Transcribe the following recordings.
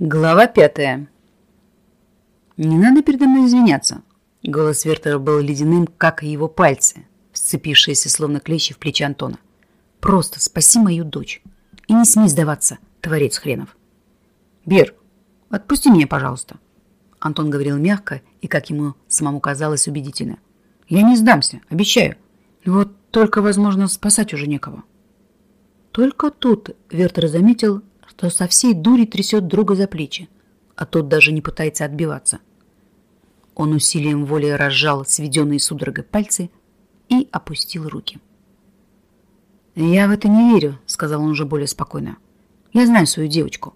Глава пятая. «Не надо передо мной извиняться». Голос Вертера был ледяным, как и его пальцы, сцепившиеся словно клещи в плечи Антона. «Просто спаси мою дочь. И не смей сдаваться, творец хренов». «Бер, отпусти меня, пожалуйста». Антон говорил мягко и, как ему самому казалось, убедительно. «Я не сдамся, обещаю. Вот только, возможно, спасать уже некого». Только тут Вертер заметил, что со всей дури трясет друга за плечи, а тот даже не пытается отбиваться. Он усилием воли разжал сведенные судорогой пальцы и опустил руки. «Я в это не верю», — сказал он уже более спокойно. «Я знаю свою девочку.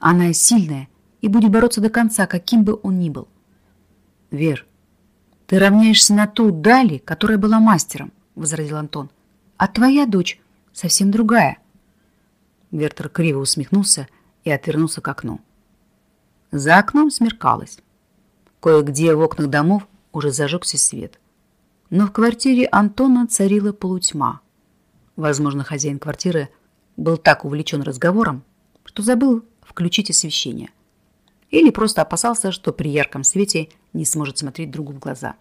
Она сильная и будет бороться до конца, каким бы он ни был». «Вер, ты равняешься на ту Дали, которая была мастером», — возразил Антон. «А твоя дочь совсем другая. Вертер криво усмехнулся и отвернулся к окну. За окном смеркалось. Кое-где в окнах домов уже зажегся свет. Но в квартире Антона царила полутьма. Возможно, хозяин квартиры был так увлечен разговором, что забыл включить освещение. Или просто опасался, что при ярком свете не сможет смотреть другу в глаза.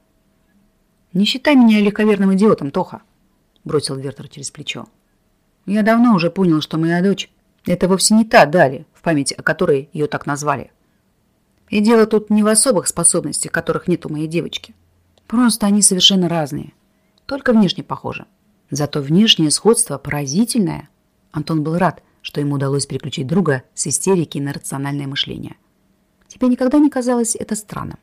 «Не считай меня легковерным идиотом, Тоха», — бросил Вертер через плечо. Я давно уже понял, что моя дочь – это вовсе не та Дали, в память о которой ее так назвали. И дело тут не в особых способностях, которых нет у моей девочки. Просто они совершенно разные. Только внешне похожи. Зато внешнее сходство поразительное. Антон был рад, что ему удалось переключить друга с истерики на рациональное мышление. Тебе никогда не казалось это странным?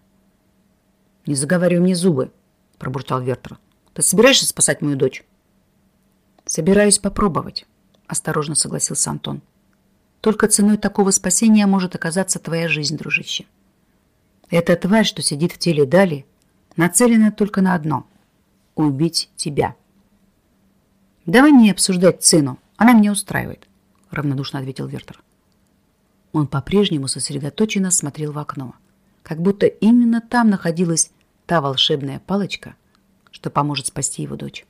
«Не заговаривай мне зубы», – пробурчал Вертер. «Ты собираешься спасать мою дочь?» «Собираюсь попробовать», – осторожно согласился Антон. «Только ценой такого спасения может оказаться твоя жизнь, дружище. Эта тварь, что сидит в теле Дали, нацелена только на одно – убить тебя». «Давай не обсуждать цену, она меня устраивает», – равнодушно ответил Вертер. Он по-прежнему сосредоточенно смотрел в окно, как будто именно там находилась та волшебная палочка, что поможет спасти его дочь.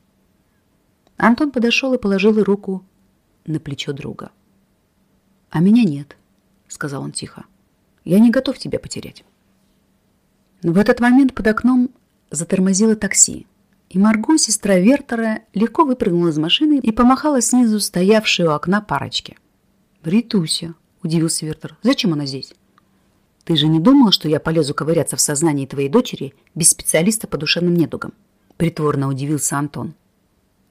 Антон подошел и положил руку на плечо друга. «А меня нет», — сказал он тихо. «Я не готов тебя потерять». В этот момент под окном затормозило такси, и Марго, сестра Вертера, легко выпрыгнула из машины и помахала снизу стоявшей у окна парочке. «Ритуся», — удивился Вертер, — «зачем она здесь?» «Ты же не думала, что я полезу ковыряться в сознании твоей дочери без специалиста по душевным недугам?» Притворно удивился Антон.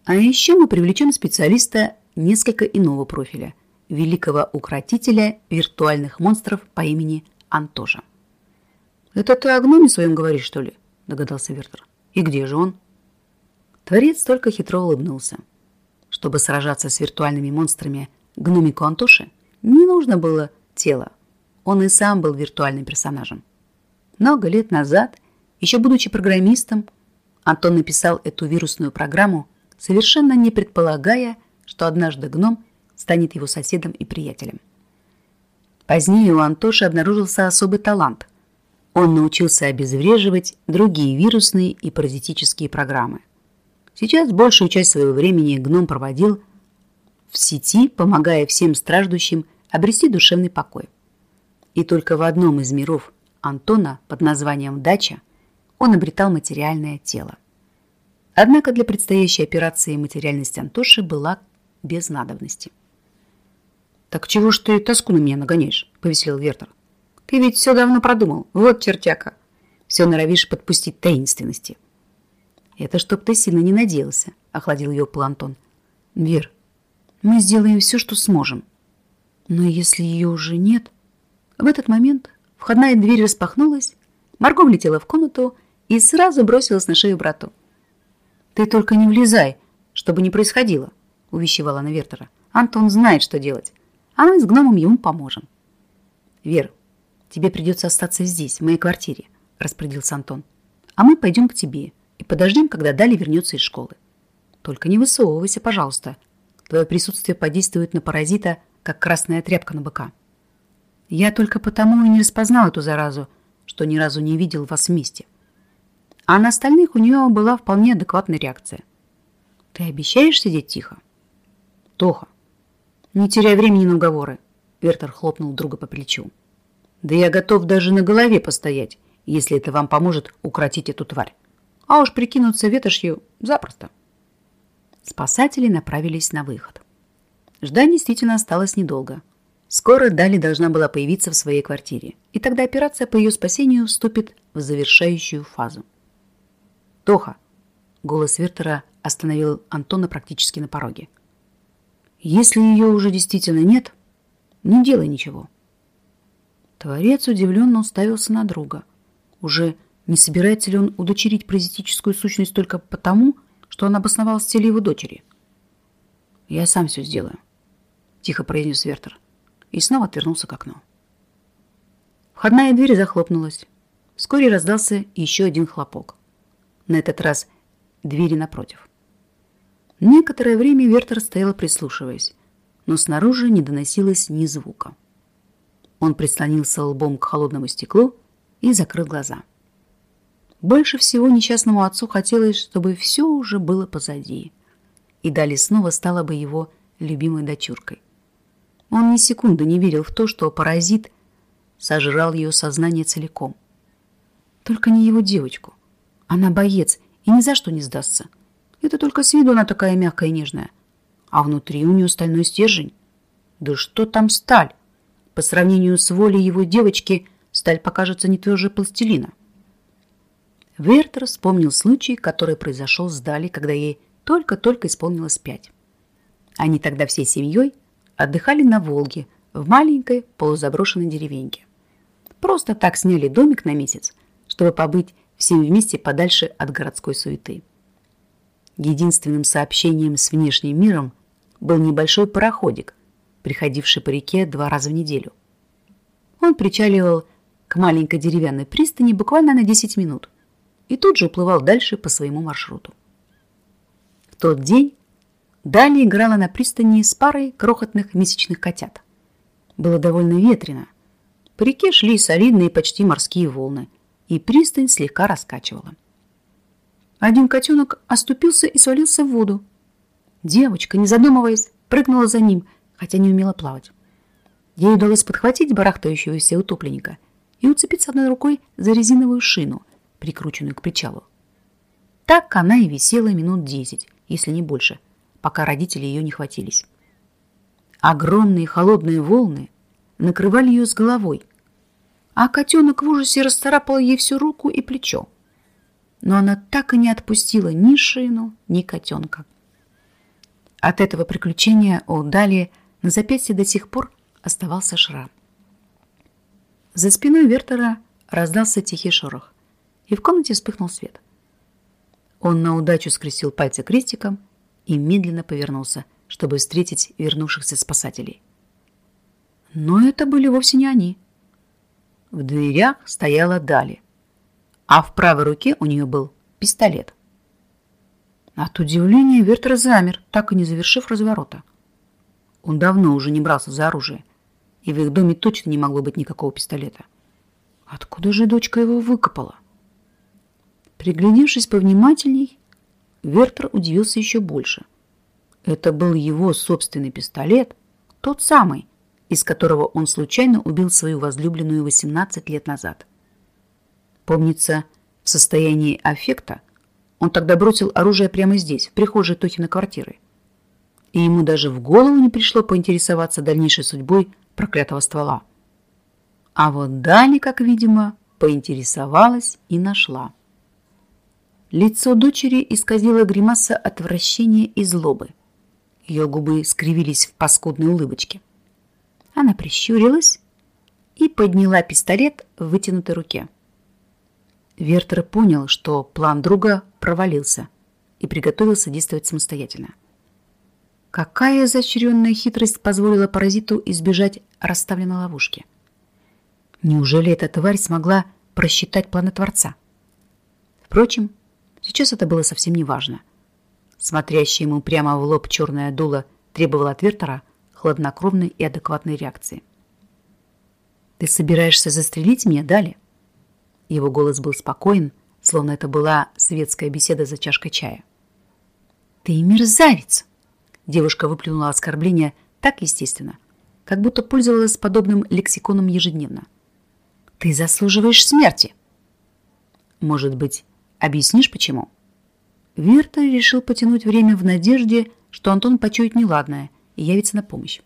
А еще мы привлечем специалиста несколько иного профиля – великого укротителя виртуальных монстров по имени Антоша. «Это ты о гноме своем говоришь, что ли?» – догадался Вертер. «И где же он?» Творец только хитро улыбнулся. Чтобы сражаться с виртуальными монстрами гномику Антоши, не нужно было тело. Он и сам был виртуальным персонажем. Много лет назад, еще будучи программистом, Антон написал эту вирусную программу – совершенно не предполагая, что однажды гном станет его соседом и приятелем. Позднее у Антоши обнаружился особый талант. Он научился обезвреживать другие вирусные и паразитические программы. Сейчас большую часть своего времени гном проводил в сети, помогая всем страждущим обрести душевный покой. И только в одном из миров Антона под названием «Дача» он обретал материальное тело. Однако для предстоящей операции материальность Антоши была без надобности. «Так чего ж ты тоску на меня нагоняешь?» – повеселил Вертер. «Ты ведь все давно продумал. Вот чертяка. Все норовишь подпустить таинственности». «Это чтоб ты сильно не надеялся», – охладил ее пыл Антон. «Вер, мы сделаем все, что сможем. Но если ее уже нет...» В этот момент входная дверь распахнулась, Марго влетела в комнату и сразу бросилась на шею брату. «Ты только не влезай, чтобы не происходило», – увещевала она Вертера. «Антон знает, что делать, а мы с гномом ему поможем». «Вер, тебе придется остаться здесь, в моей квартире», – распорядился Антон. «А мы пойдем к тебе и подождем, когда Дали вернется из школы. Только не высовывайся, пожалуйста. Твое присутствие подействует на паразита, как красная тряпка на быка. Я только потому и не распознал эту заразу, что ни разу не видел вас вместе». А на остальных у нее была вполне адекватная реакция. «Ты обещаешь сидеть тихо?» «Тоха, не теряй времени на уговоры», — Вертер хлопнул друга по плечу. Да я готов даже на голове постоять, если это вам поможет укротить эту тварь. А уж прикинуться ветошью запросто. Спасатели направились на выход. Ждать действительно осталось недолго. Скоро Дали должна была появиться в своей квартире, и тогда операция по ее спасению вступит в завершающую фазу. «Тоха!» — голос Вертера остановил Антона практически на пороге. «Если ее уже действительно нет, не делай ничего». Творец удивленно уставился на друга. Уже не собирается ли он удочерить паразитическую сущность только потому, что он обосновалась в теле его дочери? «Я сам все сделаю», — тихо произнес Вертер и снова отвернулся к окну. Входная дверь захлопнулась. Вскоре раздался еще один хлопок. На этот раз двери напротив. Некоторое время Вертер стоял прислушиваясь, но снаружи не доносилось ни звука. Он прислонился лбом к холодному стеклу и закрыл глаза. Больше всего несчастному отцу хотелось, чтобы все уже было позади, и Дали снова стала бы его любимой дочуркой. Он ни секунды не верил в то, что паразит сожрал ее сознание целиком. Только не его девочку. Она боец и ни за что не сдастся. Это только с виду она такая мягкая и нежная. А внутри у нее стальной стержень. Да что там сталь? По сравнению с волей его девочки, сталь покажется не тверже пластилина. Вертер вспомнил случай, который произошел с Дали, когда ей только-только исполнилось пять. Они тогда всей семьей отдыхали на Волге в маленькой полузаброшенной деревеньке. Просто так сняли домик на месяц, чтобы побыть всем вместе подальше от городской суеты. Единственным сообщением с внешним миром был небольшой пароходик, приходивший по реке два раза в неделю. Он причаливал к маленькой деревянной пристани буквально на 10 минут и тут же уплывал дальше по своему маршруту. В тот день Далее играла на пристани с парой крохотных месячных котят. Было довольно ветрено. По реке шли солидные почти морские волны, и пристань слегка раскачивала. Один котенок оступился и свалился в воду. Девочка, не задумываясь, прыгнула за ним, хотя не умела плавать. Ей удалось подхватить барахтающегося утопленника и уцепиться одной рукой за резиновую шину, прикрученную к причалу. Так она и висела минут десять, если не больше, пока родители ее не хватились. Огромные холодные волны накрывали ее с головой, а котенок в ужасе расцарапал ей всю руку и плечо. Но она так и не отпустила ни шину, ни котенка. От этого приключения у Дали на запястье до сих пор оставался шрам. За спиной Вертера раздался тихий шорох, и в комнате вспыхнул свет. Он на удачу скрестил пальцы крестиком и медленно повернулся, чтобы встретить вернувшихся спасателей. Но это были вовсе не они. В дверях стояла Дали, а в правой руке у нее был пистолет. От удивления Вертер замер, так и не завершив разворота. Он давно уже не брался за оружие, и в их доме точно не могло быть никакого пистолета. Откуда же дочка его выкопала? Приглядевшись повнимательней, Вертер удивился еще больше. Это был его собственный пистолет, тот самый, из которого он случайно убил свою возлюбленную 18 лет назад. Помнится, в состоянии аффекта он тогда бросил оружие прямо здесь, в прихожей Тохиной квартиры. И ему даже в голову не пришло поинтересоваться дальнейшей судьбой проклятого ствола. А вот Дали, как видимо, поинтересовалась и нашла. Лицо дочери исказило гримаса отвращения и злобы. Ее губы скривились в паскудной улыбочке. Она прищурилась и подняла пистолет в вытянутой руке. Вертер понял, что план друга провалился и приготовился действовать самостоятельно. Какая изощренная хитрость позволила паразиту избежать расставленной ловушки? Неужели эта тварь смогла просчитать планы Творца? Впрочем, Сейчас это было совсем не важно. Смотрящий ему прямо в лоб черное дуло требовало от Вертера хладнокровной и адекватной реакции. «Ты собираешься застрелить меня, Дали?» Его голос был спокоен, словно это была светская беседа за чашкой чая. «Ты мерзавец!» Девушка выплюнула оскорбление так естественно, как будто пользовалась подобным лексиконом ежедневно. Ты заслуживаешь смерти. Может быть, объяснишь, почему? Вертер решил потянуть время в надежде, что Антон почует неладное и явится на помощь.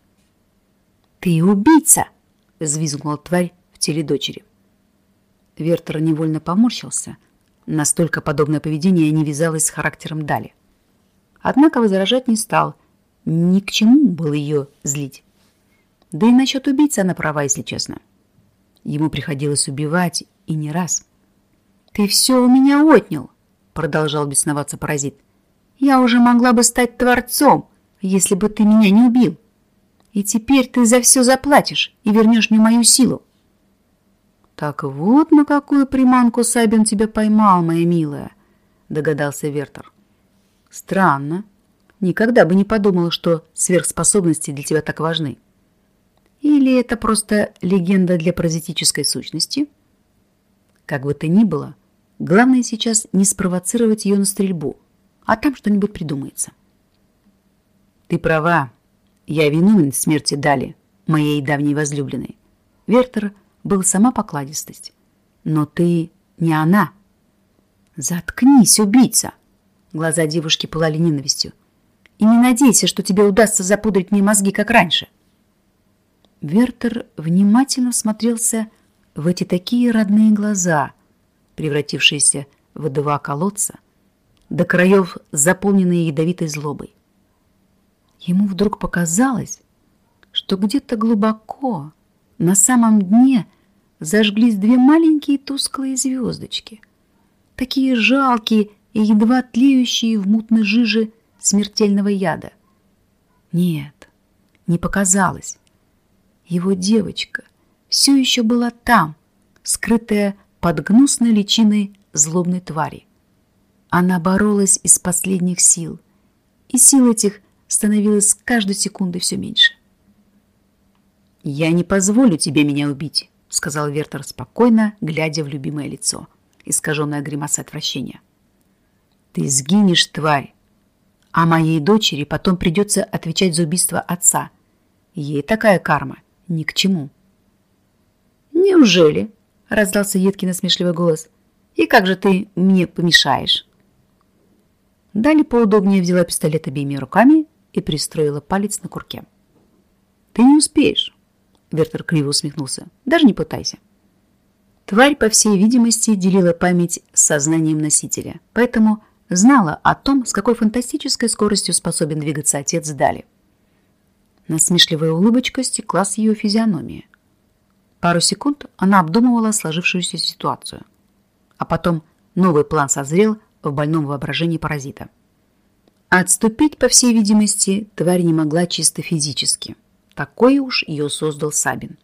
«Ты убийца!» — взвизгнула тварь в теле дочери. Вертер невольно поморщился. Настолько подобное поведение не вязалось с характером Дали. Однако возражать не стал. Ни к чему было ее злить. Да и насчет убийцы она права, если честно. Ему приходилось убивать, и не раз. «Ты все у меня отнял!» — продолжал бесноваться паразит. «Я уже могла бы стать творцом, если бы ты меня не убил. И теперь ты за все заплатишь и вернешь мне мою силу». «Так вот на какую приманку Сабин тебя поймал, моя милая», — догадался Вертер. «Странно. Никогда бы не подумала, что сверхспособности для тебя так важны». Или это просто легенда для паразитической сущности? Как бы то ни было, главное сейчас не спровоцировать ее на стрельбу, а там что-нибудь придумается. Ты права. Я виновен в смерти Дали, моей давней возлюбленной. Вертер был сама покладистость. Но ты не она. Заткнись, убийца! Глаза девушки пылали ненавистью. И не надейся, что тебе удастся запудрить мне мозги, как раньше. — Вертер внимательно смотрелся в эти такие родные глаза, превратившиеся в два колодца, до краев заполненные ядовитой злобой. Ему вдруг показалось, что где-то глубоко, на самом дне, зажглись две маленькие тусклые звездочки, такие жалкие и едва тлеющие в мутной жиже смертельного яда. Нет, не показалось. Его девочка все еще была там, скрытая под гнусной личиной злобной твари. Она боролась из последних сил, и сил этих становилось с каждой секундой все меньше. «Я не позволю тебе меня убить», — сказал Вертер спокойно, глядя в любимое лицо, искаженное гримасой отвращения. «Ты сгинешь, тварь, а моей дочери потом придется отвечать за убийство отца. Ей такая карма — ни к чему. «Неужели?» — раздался едкий насмешливый голос. «И как же ты мне помешаешь?» Дали поудобнее взяла пистолет обеими руками и пристроила палец на курке. «Ты не успеешь», — Вертер криво усмехнулся. «Даже не пытайся». Тварь, по всей видимости, делила память с сознанием носителя, поэтому знала о том, с какой фантастической скоростью способен двигаться отец Дали. Насмешливая улыбочка стекла с ее физиономии. Пару секунд она обдумывала сложившуюся ситуацию. А потом новый план созрел в больном воображении паразита. Отступить, по всей видимости, тварь не могла чисто физически. Такой уж ее создал Сабин.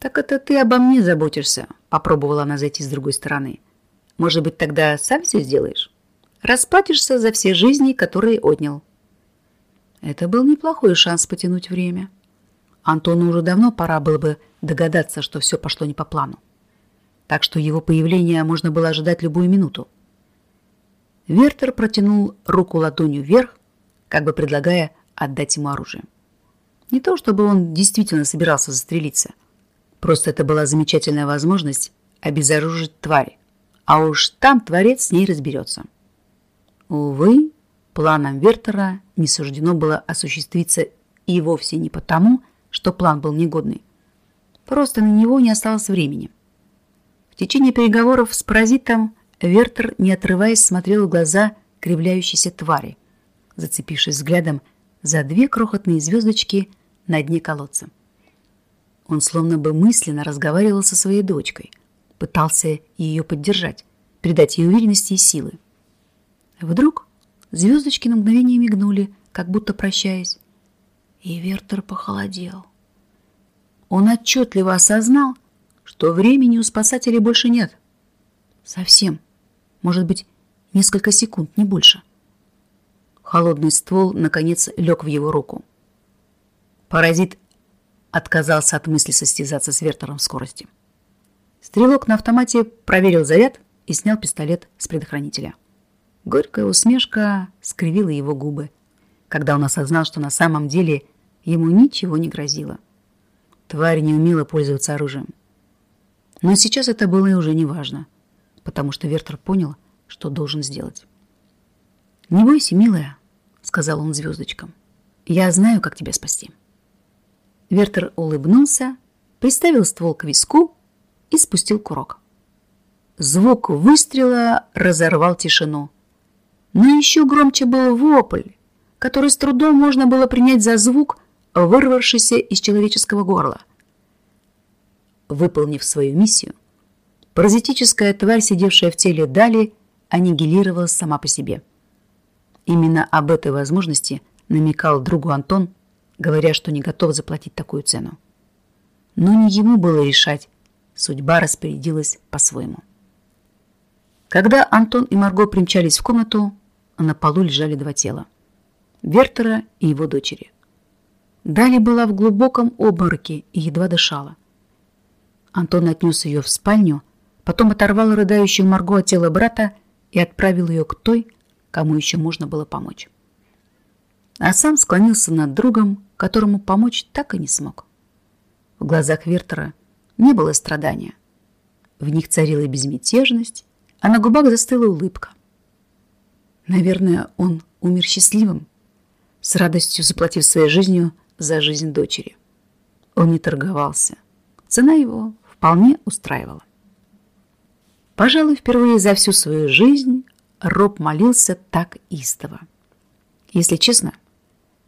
«Так это ты обо мне заботишься», — попробовала она зайти с другой стороны. «Может быть, тогда сам все сделаешь? Расплатишься за все жизни, которые отнял». Это был неплохой шанс потянуть время. Антону уже давно пора было бы догадаться, что все пошло не по плану. Так что его появление можно было ожидать любую минуту. Вертер протянул руку ладонью вверх, как бы предлагая отдать ему оружие. Не то, чтобы он действительно собирался застрелиться. Просто это была замечательная возможность обезоружить твари. А уж там творец с ней разберется. Увы, Планам Вертера не суждено было осуществиться и вовсе не потому, что план был негодный. Просто на него не осталось времени. В течение переговоров с паразитом Вертер, не отрываясь, смотрел в глаза кривляющейся твари, зацепившись взглядом за две крохотные звездочки на дне колодца. Он словно бы мысленно разговаривал со своей дочкой, пытался ее поддержать, придать ей уверенности и силы. Вдруг Звездочки на мгновение мигнули, как будто прощаясь. И Вертер похолодел. Он отчетливо осознал, что времени у спасателей больше нет. Совсем. Может быть, несколько секунд, не больше. Холодный ствол, наконец, лег в его руку. Паразит отказался от мысли состязаться с Вертером в скорости. Стрелок на автомате проверил заряд и снял пистолет с предохранителя. Горькая усмешка скривила его губы, когда он осознал, что на самом деле ему ничего не грозило. Тварь не умела пользоваться оружием. Но сейчас это было уже не важно, потому что Вертер понял, что должен сделать. «Не бойся, милая», — сказал он звездочкам. «Я знаю, как тебя спасти». Вертер улыбнулся, приставил ствол к виску и спустил курок. Звук выстрела разорвал тишину. Но еще громче был вопль, который с трудом можно было принять за звук, вырвавшийся из человеческого горла. Выполнив свою миссию, паразитическая тварь, сидевшая в теле Дали, аннигилировалась сама по себе. Именно об этой возможности намекал другу Антон, говоря, что не готов заплатить такую цену. Но не ему было решать, судьба распорядилась по-своему. Когда Антон и Марго примчались в комнату, на полу лежали два тела. Вертера и его дочери. Дали была в глубоком обмороке и едва дышала. Антон отнес ее в спальню, потом оторвал рыдающую Марго от тела брата и отправил ее к той, кому еще можно было помочь. А сам склонился над другом, которому помочь так и не смог. В глазах Вертера не было страдания. В них царила безмятежность, а на губах застыла улыбка. Наверное, он умер счастливым, с радостью заплатив своей жизнью за жизнь дочери. Он не торговался. Цена его вполне устраивала. Пожалуй, впервые за всю свою жизнь Роб молился так истово. Если честно,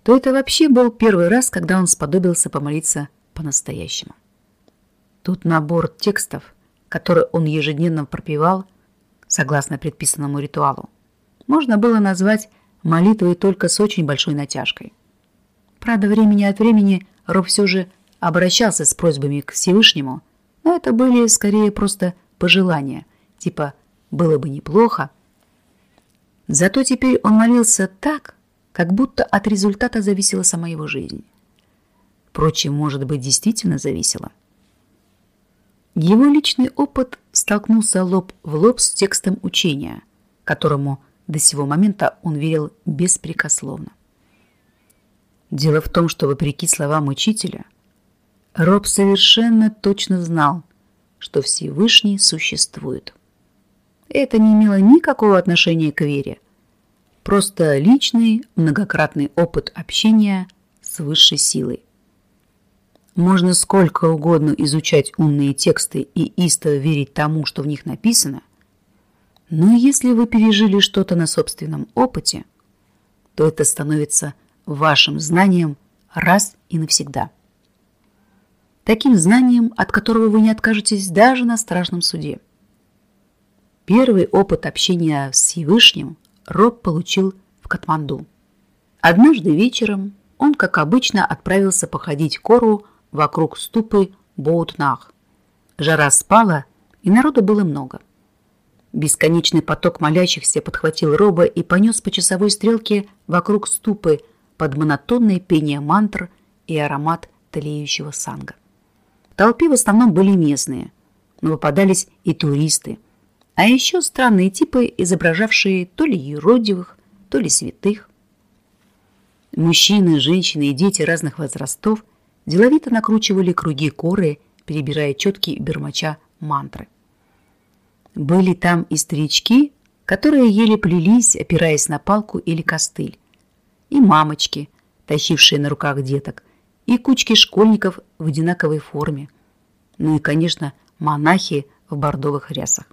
то это вообще был первый раз, когда он сподобился помолиться по-настоящему. Тут набор текстов, который он ежедневно пропевал, согласно предписанному ритуалу, можно было назвать молитвой только с очень большой натяжкой. Правда, времени от времени Роб все же обращался с просьбами к Всевышнему, но это были скорее просто пожелания, типа «было бы неплохо». Зато теперь он молился так, как будто от результата зависела сама его жизнь. Впрочем, может быть, действительно зависела. Его личный опыт столкнулся лоб в лоб с текстом учения, которому до сего момента он верил беспрекословно. Дело в том, что, вопреки словам учителя, Роб совершенно точно знал, что Всевышний существует. Это не имело никакого отношения к вере, просто личный многократный опыт общения с высшей силой. Можно сколько угодно изучать умные тексты и истово верить тому, что в них написано, но если вы пережили что-то на собственном опыте, то это становится вашим знанием раз и навсегда. Таким знанием, от которого вы не откажетесь даже на страшном суде. Первый опыт общения с Всевышним Роб получил в Катманду. Однажды вечером он, как обычно, отправился походить кору вокруг ступы Боутнах. Жара спала, и народу было много. Бесконечный поток молящихся подхватил Роба и понес по часовой стрелке вокруг ступы под монотонное пение мантр и аромат тлеющего санга. В толпе в основном были местные, но попадались и туристы, а еще странные типы, изображавшие то ли юродивых, то ли святых. Мужчины, женщины и дети разных возрастов деловито накручивали круги коры, перебирая четкие бермача мантры. Были там и старички, которые еле плелись, опираясь на палку или костыль, и мамочки, тащившие на руках деток, и кучки школьников в одинаковой форме, ну и, конечно, монахи в бордовых рясах.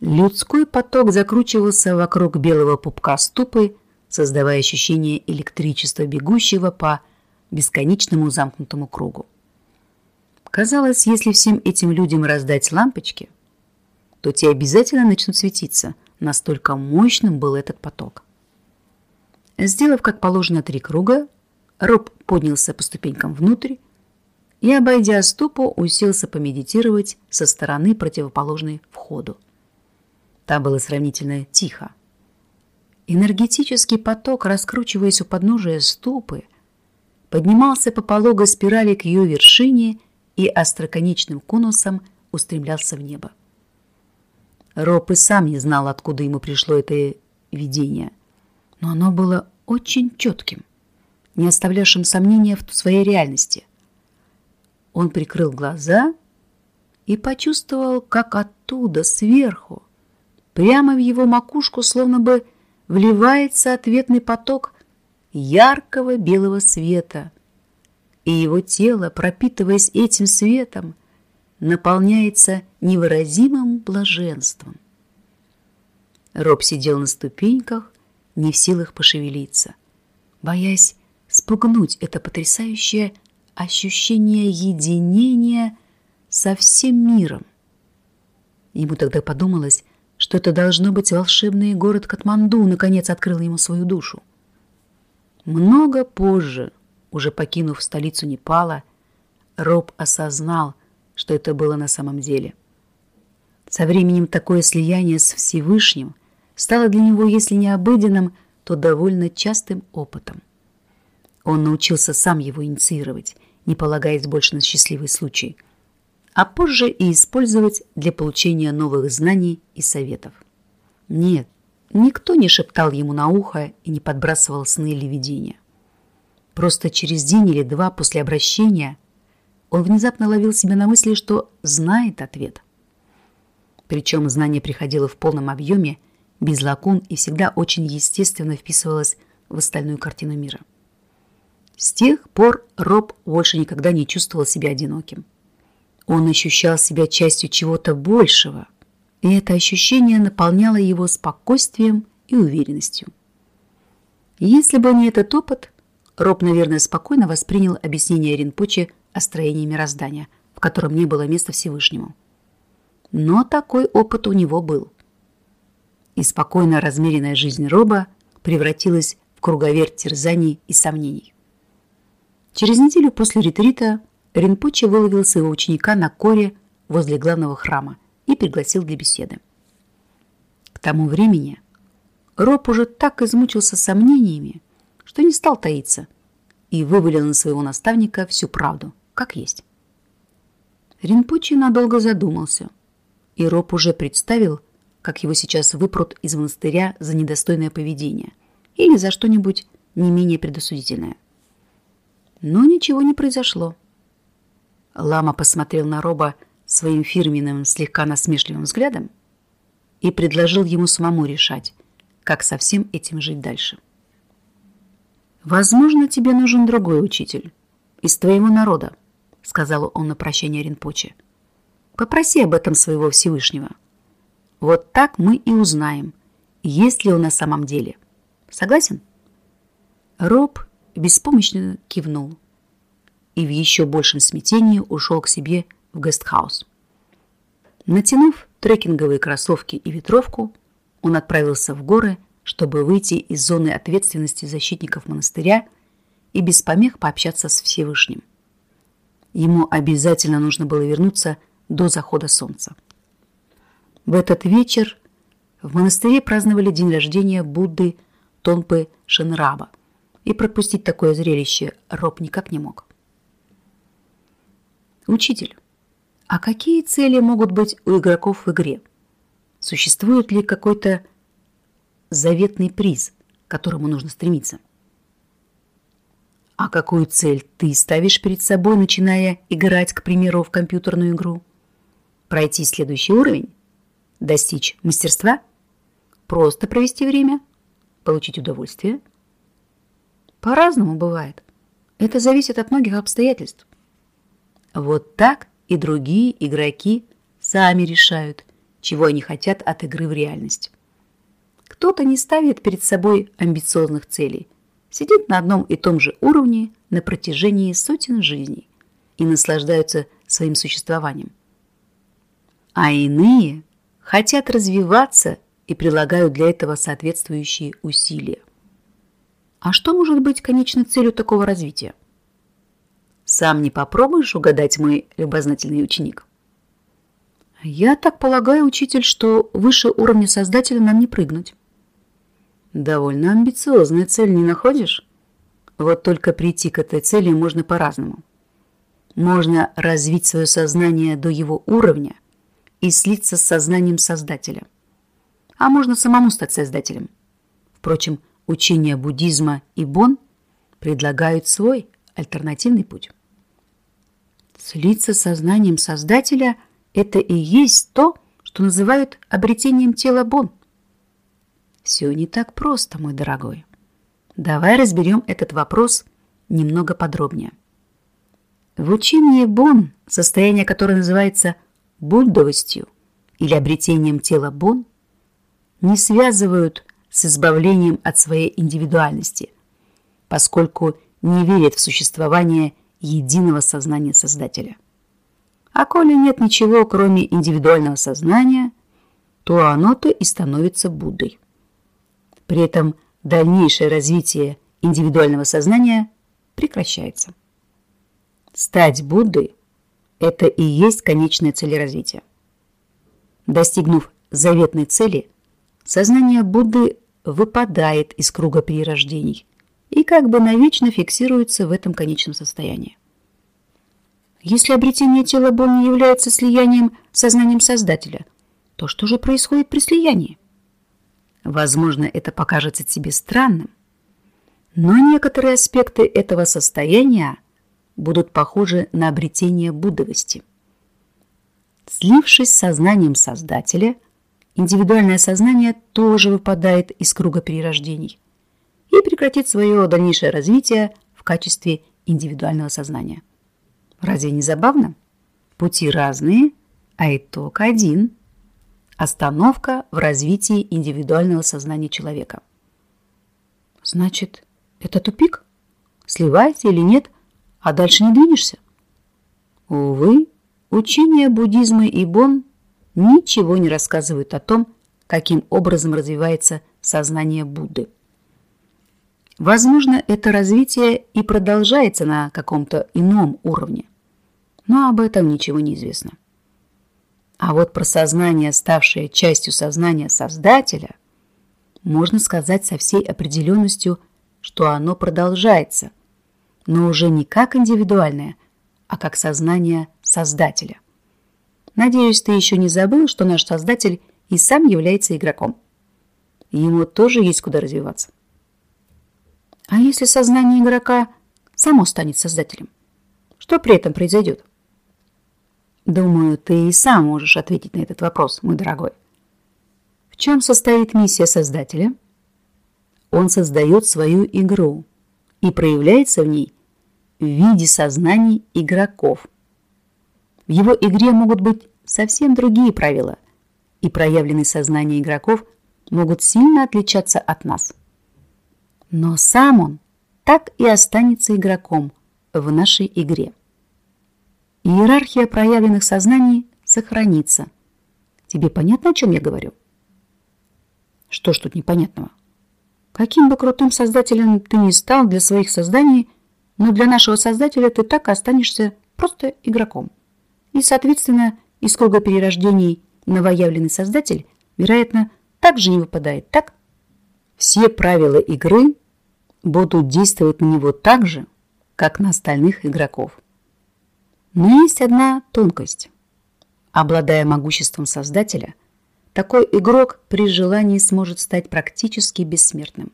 Людской поток закручивался вокруг белого пупка ступы, создавая ощущение электричества, бегущего по бесконечному замкнутому кругу. Казалось, если всем этим людям раздать лампочки, то те обязательно начнут светиться, настолько мощным был этот поток. Сделав как положено три круга, Роб поднялся по ступенькам внутрь и, обойдя ступу, уселся помедитировать со стороны противоположной входу. Там было сравнительно тихо. Энергетический поток, раскручиваясь у подножия ступы, поднимался по пологой спирали к ее вершине и остроконечным конусом устремлялся в небо. Роб и сам не знал, откуда ему пришло это видение, но оно было очень четким, не оставлявшим сомнения в своей реальности. Он прикрыл глаза и почувствовал, как оттуда, сверху, прямо в его макушку, словно бы вливается ответный поток яркого белого света, и его тело, пропитываясь этим светом, наполняется невыразимым блаженством. Роб сидел на ступеньках, не в силах пошевелиться, боясь спугнуть это потрясающее ощущение единения со всем миром. Ему тогда подумалось, что это должно быть волшебный город Катманду, наконец открыл ему свою душу. Много позже, уже покинув столицу Непала, Роб осознал, что это было на самом деле. Со временем такое слияние с Всевышним стало для него, если не обыденным, то довольно частым опытом. Он научился сам его инициировать, не полагаясь больше на счастливый случай, а позже и использовать для получения новых знаний и советов. Нет, никто не шептал ему на ухо и не подбрасывал сны или видения. Просто через день или два после обращения он внезапно ловил себя на мысли, что знает ответ. Причем знание приходило в полном объеме, без лакун и всегда очень естественно вписывалось в остальную картину мира. С тех пор Роб больше никогда не чувствовал себя одиноким. Он ощущал себя частью чего-то большего, и это ощущение наполняло его спокойствием и уверенностью. Если бы не этот опыт, Роб, наверное, спокойно воспринял объяснение Ринпоче о строении мироздания, в котором не было места Всевышнему. Но такой опыт у него был. И спокойно размеренная жизнь Роба превратилась в круговерть терзаний и сомнений. Через неделю после ретрита Ринпоче выловил своего ученика на коре возле главного храма и пригласил для беседы. К тому времени Роб уже так измучился сомнениями, что не стал таиться и вывалил на своего наставника всю правду, как есть. Ринпоче надолго задумался, и Роб уже представил, как его сейчас выпрут из монастыря за недостойное поведение или за что-нибудь не менее предосудительное. Но ничего не произошло. Лама посмотрел на Роба своим фирменным, слегка насмешливым взглядом и предложил ему самому решать, как со всем этим жить дальше. «Возможно, тебе нужен другой учитель из твоего народа», сказал он на прощание Ринпоче. «Попроси об этом своего Всевышнего. Вот так мы и узнаем, есть ли он на самом деле. Согласен?» Роб беспомощно кивнул и в еще большем смятении ушел к себе в гестхаус. Натянув трекинговые кроссовки и ветровку, он отправился в горы, чтобы выйти из зоны ответственности защитников монастыря и без помех пообщаться с Всевышним. Ему обязательно нужно было вернуться до захода солнца. В этот вечер в монастыре праздновали день рождения Будды Тонпы Шенраба, и пропустить такое зрелище Роб никак не мог. Учитель, а какие цели могут быть у игроков в игре? Существует ли какой-то заветный приз, к которому нужно стремиться? А какую цель ты ставишь перед собой, начиная играть, к примеру, в компьютерную игру? Пройти следующий уровень? Достичь мастерства? Просто провести время? Получить удовольствие? По-разному бывает. Это зависит от многих обстоятельств. Вот так и другие игроки сами решают, чего они хотят от игры в реальность. Кто-то не ставит перед собой амбициозных целей, сидит на одном и том же уровне на протяжении сотен жизней и наслаждаются своим существованием. А иные хотят развиваться и прилагают для этого соответствующие усилия. А что может быть конечной целью такого развития? Сам не попробуешь угадать, мой любознательный ученик? Я так полагаю, учитель, что выше уровня Создателя нам не прыгнуть. Довольно амбициозная цель, не находишь? Вот только прийти к этой цели можно по-разному. Можно развить свое сознание до его уровня и слиться с сознанием Создателя. А можно самому стать Создателем. Впрочем, учения буддизма и Бон предлагают свой альтернативный путь. Слиться с сознанием Создателя – это и есть то, что называют обретением тела Бон. Все не так просто, мой дорогой. Давай разберем этот вопрос немного подробнее. В учении Бон, состояние которое называется буддовостью или обретением тела Бон, не связывают с избавлением от своей индивидуальности, поскольку не верят в существование единого сознания Создателя. А коли нет ничего, кроме индивидуального сознания, то оно-то и становится Буддой. При этом дальнейшее развитие индивидуального сознания прекращается. Стать Буддой – это и есть конечная цель развития. Достигнув заветной цели, сознание Будды выпадает из круга перерождений и как бы навечно фиксируется в этом конечном состоянии. Если обретение тела Бо не является слиянием сознанием Создателя, то что же происходит при слиянии? Возможно, это покажется тебе странным, но некоторые аспекты этого состояния будут похожи на обретение буддовости. Слившись с сознанием Создателя, индивидуальное сознание тоже выпадает из круга перерождений и прекратит свое дальнейшее развитие в качестве индивидуального сознания. Разве не забавно? Пути разные, а итог один. Остановка в развитии индивидуального сознания человека. Значит, это тупик? Сливайся или нет, а дальше не двинешься? Увы, учения буддизма и бон ничего не рассказывают о том, каким образом развивается сознание Будды. Возможно, это развитие и продолжается на каком-то ином уровне, но об этом ничего не известно. А вот про сознание, ставшее частью сознания Создателя, можно сказать со всей определенностью, что оно продолжается, но уже не как индивидуальное, а как сознание Создателя. Надеюсь, ты еще не забыл, что наш Создатель и сам является игроком. Ему тоже есть куда развиваться. А если сознание игрока само станет создателем? Что при этом произойдет? Думаю, ты и сам можешь ответить на этот вопрос, мой дорогой. В чем состоит миссия создателя? Он создает свою игру и проявляется в ней в виде сознаний игроков. В его игре могут быть совсем другие правила, и проявленные сознания игроков могут сильно отличаться от нас. Но сам он так и останется игроком в нашей игре. Иерархия проявленных сознаний сохранится. Тебе понятно, о чем я говорю? Что ж тут непонятного? Каким бы крутым создателем ты ни стал для своих созданий, но для нашего создателя ты так и останешься просто игроком. И, соответственно, из круга перерождений новоявленный создатель, вероятно, также не выпадает, так? Все правила игры будут действовать на него так же, как на остальных игроков. Но есть одна тонкость. Обладая могуществом Создателя, такой игрок при желании сможет стать практически бессмертным.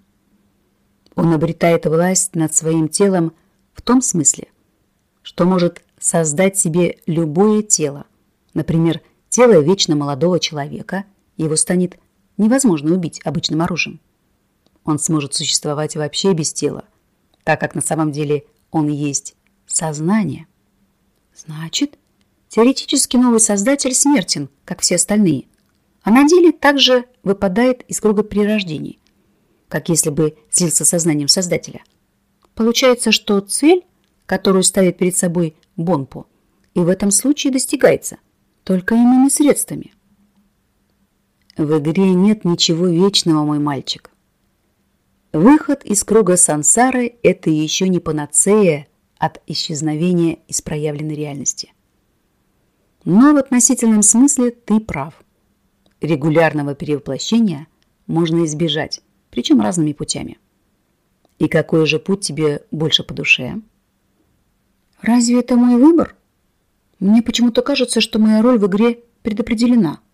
Он обретает власть над своим телом в том смысле, что может создать себе любое тело, например, тело вечно молодого человека, его станет невозможно убить обычным оружием он сможет существовать вообще без тела, так как на самом деле он есть сознание. Значит, теоретически новый создатель смертен, как все остальные, а на деле также выпадает из круга перерождений, как если бы слился сознанием создателя. Получается, что цель, которую ставит перед собой Бонпо, и в этом случае достигается только иными средствами. В игре нет ничего вечного, мой мальчик. Выход из круга сансары – это еще не панацея от исчезновения из проявленной реальности. Но в относительном смысле ты прав. Регулярного перевоплощения можно избежать, причем разными путями. И какой же путь тебе больше по душе? Разве это мой выбор? Мне почему-то кажется, что моя роль в игре предопределена –